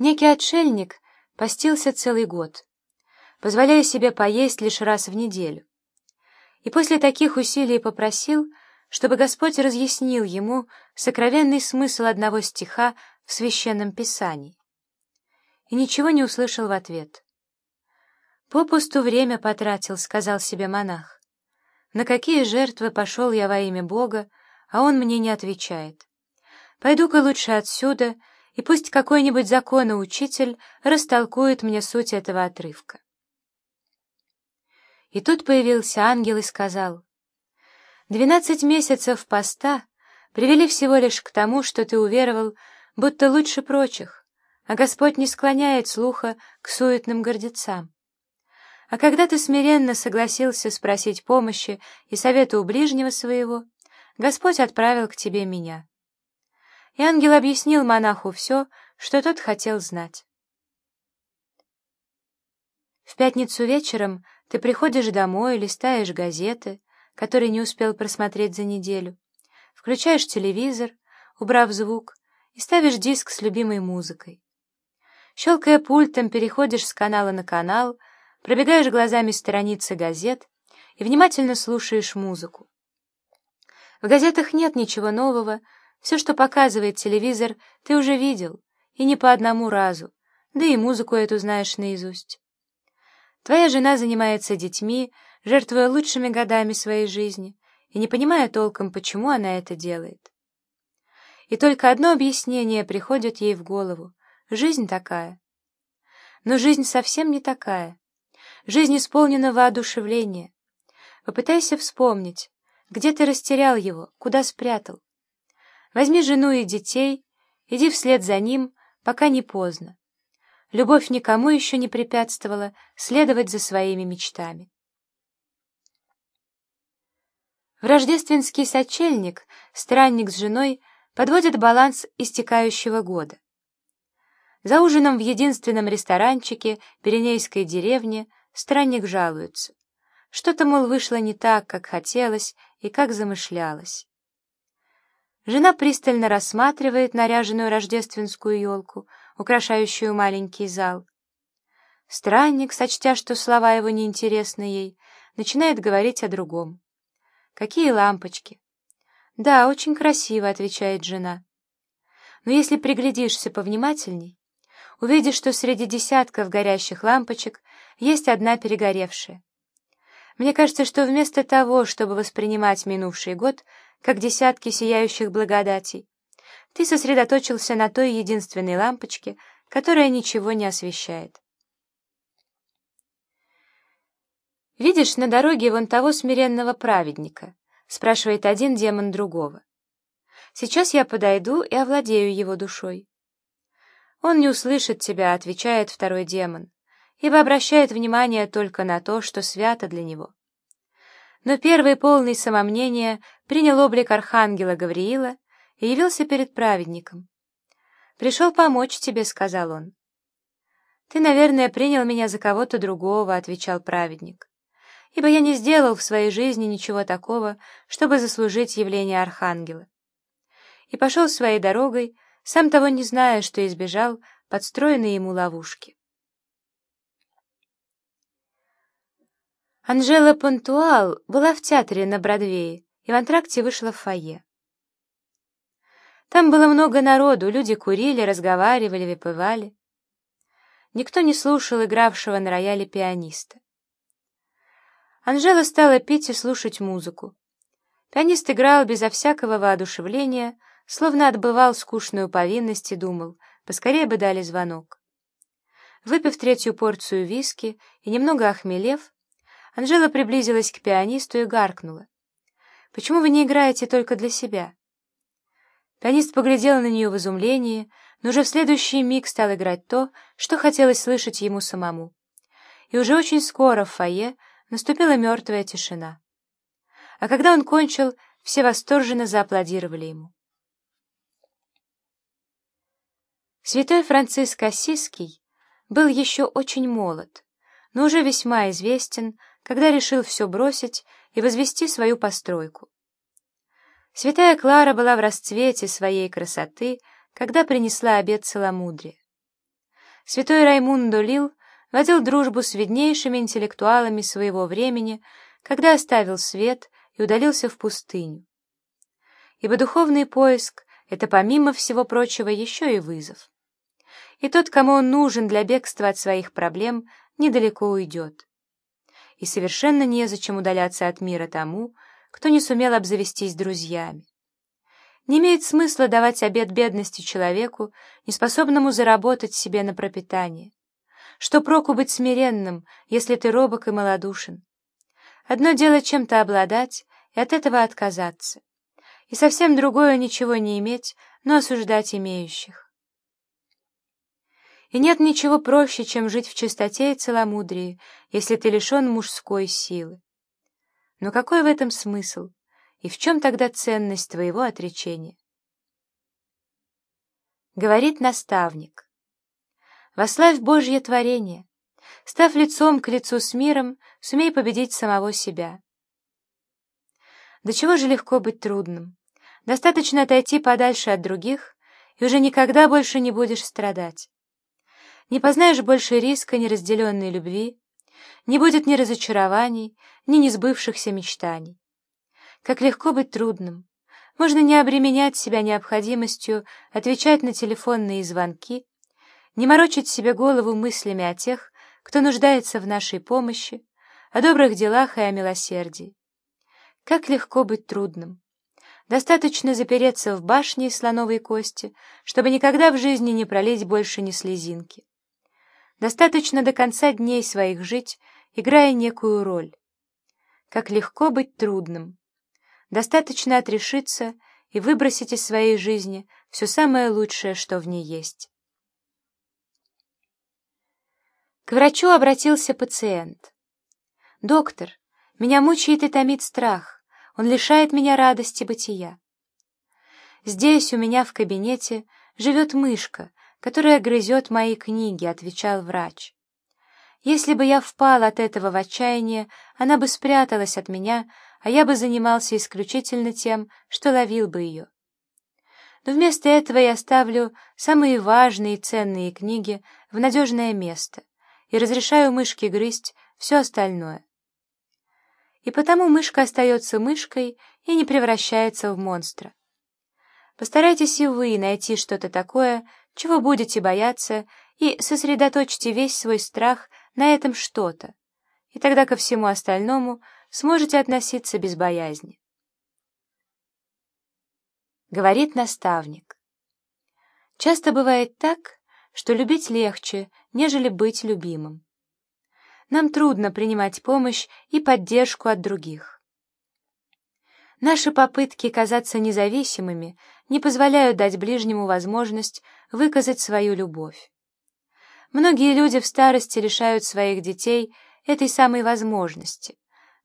Некий отшельник постился целый год, позволяя себе поесть лишь раз в неделю. И после таких усилий попросил, чтобы Господь разъяснил ему сокровенный смысл одного стиха в Священном Писании. И ничего не услышал в ответ. «Попусту время потратил», — сказал себе монах. «На какие жертвы пошел я во имя Бога, а он мне не отвечает. Пойду-ка лучше отсюда и пусть какой-нибудь законоучитель растолкует мне суть этого отрывка. И тут появился ангел и сказал, «Двенадцать месяцев поста привели всего лишь к тому, что ты уверовал, будто лучше прочих, а Господь не склоняет слуха к суетным гордецам. А когда ты смиренно согласился спросить помощи и совета у ближнего своего, Господь отправил к тебе меня» и ангел объяснил монаху все, что тот хотел знать. В пятницу вечером ты приходишь домой, листаешь газеты, которые не успел просмотреть за неделю, включаешь телевизор, убрав звук, и ставишь диск с любимой музыкой. Щелкая пультом, переходишь с канала на канал, пробегаешь глазами страницы газет и внимательно слушаешь музыку. В газетах нет ничего нового, все, что показывает телевизор, ты уже видел, и не по одному разу, да и музыку эту знаешь наизусть. Твоя жена занимается детьми, жертвуя лучшими годами своей жизни, и не понимая толком, почему она это делает. И только одно объяснение приходит ей в голову — жизнь такая. Но жизнь совсем не такая. Жизнь исполнена воодушевления. Попытайся вспомнить, где ты растерял его, куда спрятал. Возьми жену и детей, иди вслед за ним, пока не поздно. Любовь никому еще не препятствовала следовать за своими мечтами. В рождественский сочельник странник с женой подводят баланс истекающего года. За ужином в единственном ресторанчике Пиренейской деревни странник жалуется. Что-то, мол, вышло не так, как хотелось и как замышлялось. Жена пристально рассматривает наряженную рождественскую елку, украшающую маленький зал. Странник, сочтя, что слова его неинтересны ей, начинает говорить о другом. «Какие лампочки?» «Да, очень красиво», — отвечает жена. «Но если приглядишься повнимательней, увидишь, что среди десятков горящих лампочек есть одна перегоревшая. Мне кажется, что вместо того, чтобы воспринимать минувший год как десятки сияющих благодатей, ты сосредоточился на той единственной лампочке, которая ничего не освещает. «Видишь на дороге вон того смиренного праведника?» — спрашивает один демон другого. «Сейчас я подойду и овладею его душой». «Он не услышит тебя», — отвечает второй демон, ибо обращает внимание только на то, что свято для него. Но первый, полный самомнения, принял облик архангела Гавриила и явился перед праведником. «Пришел помочь тебе», — сказал он. «Ты, наверное, принял меня за кого-то другого», — отвечал праведник, «ибо я не сделал в своей жизни ничего такого, чтобы заслужить явление архангела». И пошел своей дорогой, сам того не зная, что избежал подстроенной ему ловушки. Анжела Пантуал была в театре на Бродвее и в антракте вышла в фойе. Там было много народу, люди курили, разговаривали, выпивали. Никто не слушал игравшего на рояле пианиста. Анжела стала петь и слушать музыку. Пианист играл безо всякого воодушевления, словно отбывал скучную повинность и думал, поскорее бы дали звонок. Выпив третью порцию виски и немного охмелев, Анжела приблизилась к пианисту и гаркнула. «Почему вы не играете только для себя?» Пианист поглядел на нее в изумлении, но уже в следующий миг стал играть то, что хотелось слышать ему самому. И уже очень скоро в фойе наступила мертвая тишина. А когда он кончил, все восторженно зааплодировали ему. Святой Франциск Осиский был еще очень молод, но уже весьма известен когда решил все бросить и возвести свою постройку. Святая Клара была в расцвете своей красоты, когда принесла обет целомудрия. святой Раймундо Лил водил дружбу с виднейшими интеллектуалами своего времени, когда оставил свет и удалился в пустыню. Ибо духовный поиск — это, помимо всего прочего, еще и вызов. И тот, кому он нужен для бегства от своих проблем, недалеко уйдет. И совершенно незачем удаляться от мира тому, кто не сумел обзавестись друзьями. Не имеет смысла давать обет бедности человеку, неспособному заработать себе на пропитание. Что проку быть смиренным, если ты робок и малодушен? Одно дело чем-то обладать и от этого отказаться, и совсем другое ничего не иметь, но осуждать имеющих. И нет ничего проще, чем жить в чистоте и целомудрии, если ты лишен мужской силы. Но какой в этом смысл? И в чем тогда ценность твоего отречения? Говорит наставник. Вославь Божье творение. Став лицом к лицу с миром, сумей победить самого себя. До чего же легко быть трудным? Достаточно отойти подальше от других, и уже никогда больше не будешь страдать. Не познаешь больше риска неразделенной любви, не будет ни разочарований, ни несбывшихся мечтаний. Как легко быть трудным. Можно не обременять себя необходимостью отвечать на телефонные звонки, не морочить себе голову мыслями о тех, кто нуждается в нашей помощи, о добрых делах и о милосердии. Как легко быть трудным. Достаточно запереться в башне из слоновой кости, чтобы никогда в жизни не пролить больше ни слезинки. Достаточно до конца дней своих жить, играя некую роль. Как легко быть трудным. Достаточно отрешиться и выбросить из своей жизни все самое лучшее, что в ней есть. К врачу обратился пациент. «Доктор, меня мучает и томит страх, он лишает меня радости бытия. Здесь у меня в кабинете живет мышка, которая грызет мои книги», — отвечал врач. «Если бы я впал от этого в отчаяние, она бы спряталась от меня, а я бы занимался исключительно тем, что ловил бы ее. Но вместо этого я ставлю самые важные и ценные книги в надежное место и разрешаю мышке грызть все остальное. И потому мышка остается мышкой и не превращается в монстра. Постарайтесь и вы найти что-то такое, чего будете бояться, и сосредоточьте весь свой страх на этом что-то, и тогда ко всему остальному сможете относиться без боязни. Говорит наставник. Часто бывает так, что любить легче, нежели быть любимым. Нам трудно принимать помощь и поддержку от других. Наши попытки казаться независимыми не позволяют дать ближнему возможность выказать свою любовь. Многие люди в старости лишают своих детей этой самой возможности,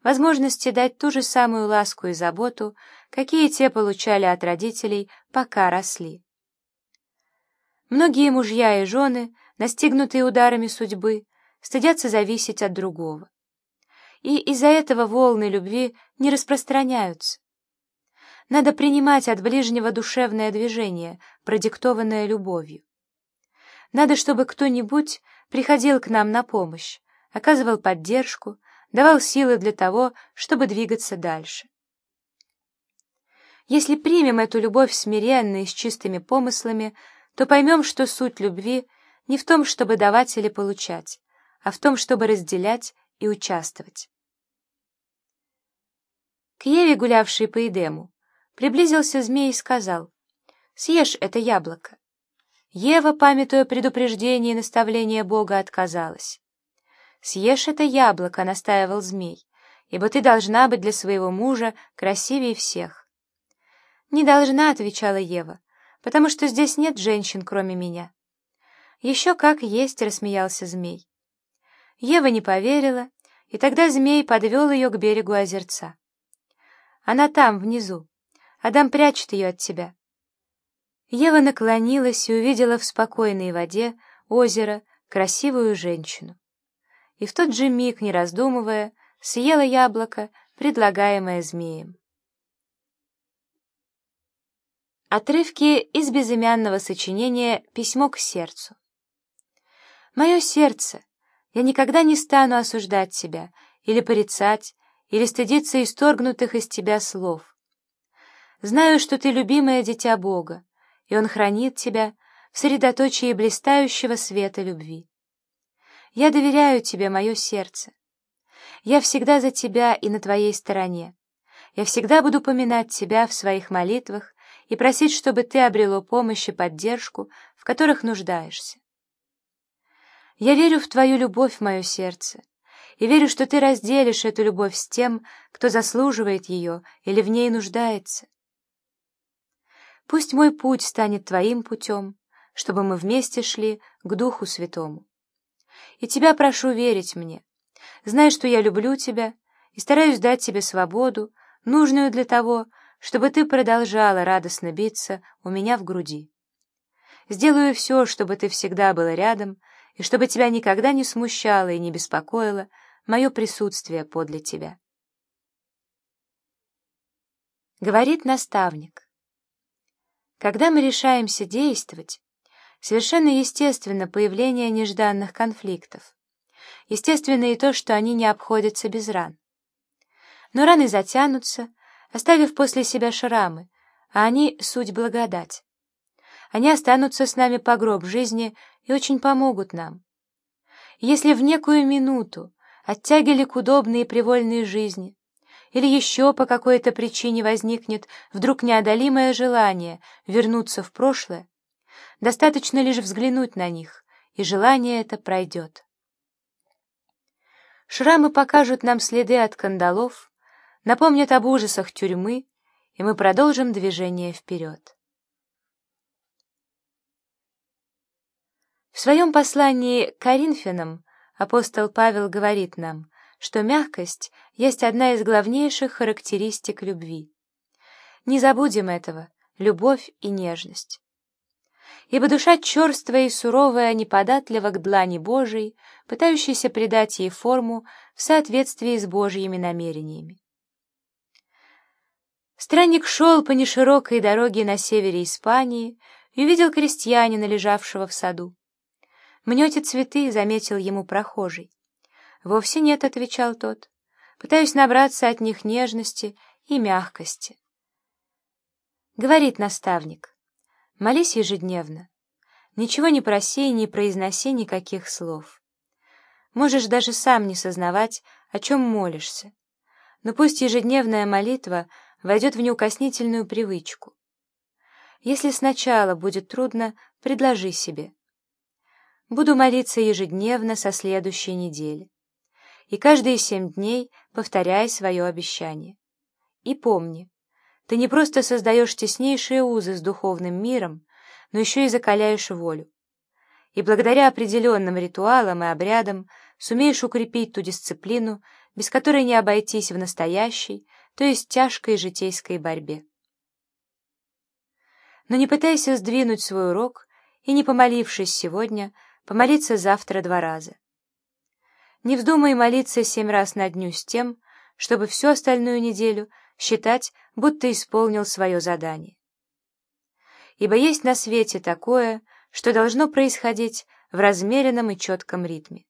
возможности дать ту же самую ласку и заботу, какие те получали от родителей, пока росли. Многие мужья и жены, настигнутые ударами судьбы, стыдятся зависеть от другого. И из-за этого волны любви не распространяются. Надо принимать от ближнего душевное движение, продиктованное любовью. Надо, чтобы кто-нибудь приходил к нам на помощь, оказывал поддержку, давал силы для того, чтобы двигаться дальше. Если примем эту любовь смиренно и с чистыми помыслами, то поймем, что суть любви не в том, чтобы давать или получать, а в том, чтобы разделять и участвовать. К Еве, гулявшей по Эдему, приблизился змей и сказал, «Съешь это яблоко». Ева, памятуя предупреждение и наставление Бога, отказалась. «Съешь это яблоко», — настаивал змей, «ибо ты должна быть для своего мужа красивее всех». «Не должна», — отвечала Ева, «потому что здесь нет женщин, кроме меня». «Еще как есть», — рассмеялся змей. Ева не поверила, и тогда змей подвел ее к берегу озерца. «Она там, внизу. Адам прячет ее от тебя». Ева наклонилась и увидела в спокойной воде озеро красивую женщину и в тот же миг, не раздумывая, съела яблоко, предлагаемое змеем. Отрывки из безымянного сочинения «Письмо к сердцу». Мое сердце, я никогда не стану осуждать тебя или порицать, или стыдиться исторгнутых из тебя слов. Знаю, что ты любимое дитя Бога, и Он хранит тебя в средоточии блистающего света любви. Я доверяю тебе мое сердце. Я всегда за тебя и на твоей стороне. Я всегда буду поминать тебя в своих молитвах и просить, чтобы ты обрело помощь и поддержку, в которых нуждаешься. Я верю в твою любовь, мое сердце, и верю, что ты разделишь эту любовь с тем, кто заслуживает ее или в ней нуждается. Пусть мой путь станет твоим путем, чтобы мы вместе шли к Духу Святому. И тебя прошу верить мне. Знай, что я люблю тебя и стараюсь дать тебе свободу, нужную для того, чтобы ты продолжала радостно биться у меня в груди. Сделаю все, чтобы ты всегда была рядом, и чтобы тебя никогда не смущало и не беспокоило мое присутствие подле тебя. Говорит наставник. Когда мы решаемся действовать, совершенно естественно появление нежданных конфликтов. Естественно и то, что они не обходятся без ран. Но раны затянутся, оставив после себя шрамы, а они — суть благодать. Они останутся с нами по гроб жизни и очень помогут нам. Если в некую минуту оттягивали к удобной и привольной жизни, или еще по какой-то причине возникнет вдруг неодолимое желание вернуться в прошлое, достаточно лишь взглянуть на них, и желание это пройдет. Шрамы покажут нам следы от кандалов, напомнят об ужасах тюрьмы, и мы продолжим движение вперед. В своем послании к Коринфянам апостол Павел говорит нам, что мягкость есть одна из главнейших характеристик любви. Не забудем этого, любовь и нежность. Ибо душа черствая и суровая неподатлива к длани Божией, пытающейся придать ей форму в соответствии с Божьими намерениями. Странник шел по неширокой дороге на севере Испании и увидел крестьянина, лежавшего в саду. «Мнете цветы», — заметил ему прохожий. «Вовсе нет», — отвечал тот. «Пытаюсь набраться от них нежности и мягкости». Говорит наставник, «Молись ежедневно. Ничего не проси и не произноси никаких слов. Можешь даже сам не сознавать, о чем молишься. Но пусть ежедневная молитва — войдет в неукоснительную привычку. Если сначала будет трудно, предложи себе. Буду молиться ежедневно со следующей недели. И каждые семь дней повторяй свое обещание. И помни, ты не просто создаешь теснейшие узы с духовным миром, но еще и закаляешь волю. И благодаря определенным ритуалам и обрядам сумеешь укрепить ту дисциплину, без которой не обойтись в настоящей, то есть тяжкой житейской борьбе. Но не пытайся сдвинуть свой урок и, не помолившись сегодня, помолиться завтра два раза. Не вздумай молиться семь раз на дню с тем, чтобы всю остальную неделю считать, будто исполнил свое задание. Ибо есть на свете такое, что должно происходить в размеренном и четком ритме.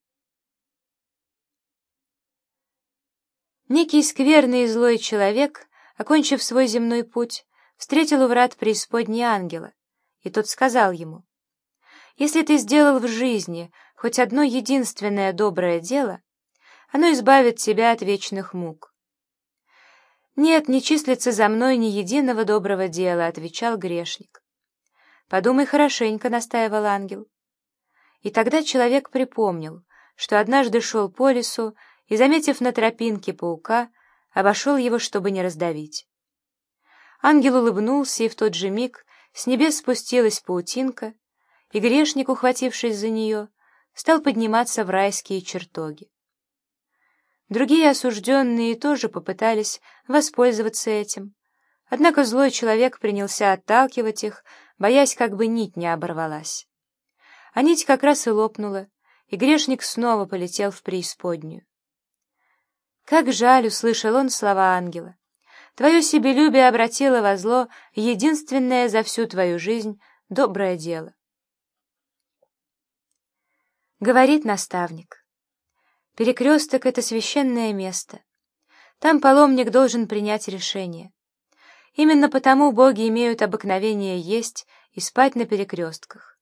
Некий скверный и злой человек, окончив свой земной путь, встретил у врат преисподней ангела, и тот сказал ему, «Если ты сделал в жизни хоть одно единственное доброе дело, оно избавит тебя от вечных мук». «Нет, не числится за мной ни единого доброго дела», — отвечал грешник. «Подумай хорошенько», — настаивал ангел. И тогда человек припомнил, что однажды шел по лесу и, заметив на тропинке паука, обошел его, чтобы не раздавить. Ангел улыбнулся, и в тот же миг с небес спустилась паутинка, и грешник, ухватившись за нее, стал подниматься в райские чертоги. Другие осужденные тоже попытались воспользоваться этим, однако злой человек принялся отталкивать их, боясь, как бы нить не оборвалась. А нить как раз и лопнула, и грешник снова полетел в преисподнюю. Как жаль, услышал он слова ангела. Твое себелюбие обратило во зло единственное за всю твою жизнь доброе дело. Говорит наставник. Перекресток — это священное место. Там паломник должен принять решение. Именно потому боги имеют обыкновение есть и спать на перекрестках.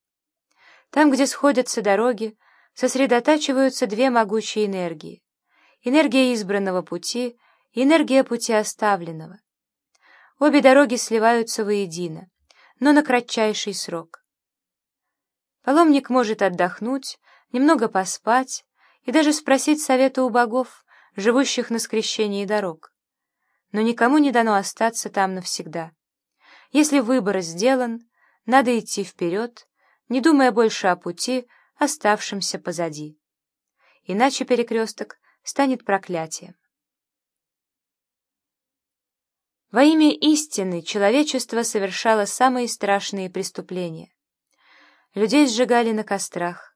Там, где сходятся дороги, сосредотачиваются две могучие энергии — энергия избранного пути и энергия пути оставленного. Обе дороги сливаются воедино, но на кратчайший срок. Паломник может отдохнуть, немного поспать и даже спросить совета у богов, живущих на скрещении дорог. Но никому не дано остаться там навсегда. Если выбор сделан, надо идти вперед, не думая больше о пути, оставшемся позади. Иначе перекресток станет проклятием. Во имя истины человечество совершало самые страшные преступления. Людей сжигали на кострах,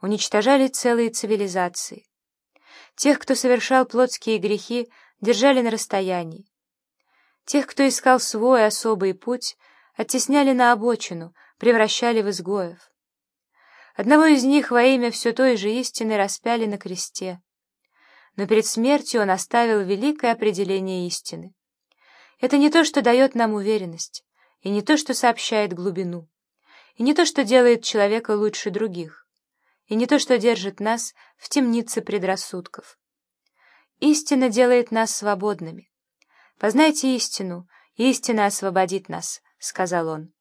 уничтожали целые цивилизации. Тех, кто совершал плотские грехи, держали на расстоянии. Тех, кто искал свой особый путь, оттесняли на обочину, превращали в изгоев. Одного из них во имя все той же истины распяли на кресте. Но перед смертью он оставил великое определение истины. Это не то, что дает нам уверенность, и не то, что сообщает глубину, и не то, что делает человека лучше других, и не то, что держит нас в темнице предрассудков. Истина делает нас свободными. Познайте истину, истина освободит нас, — сказал он.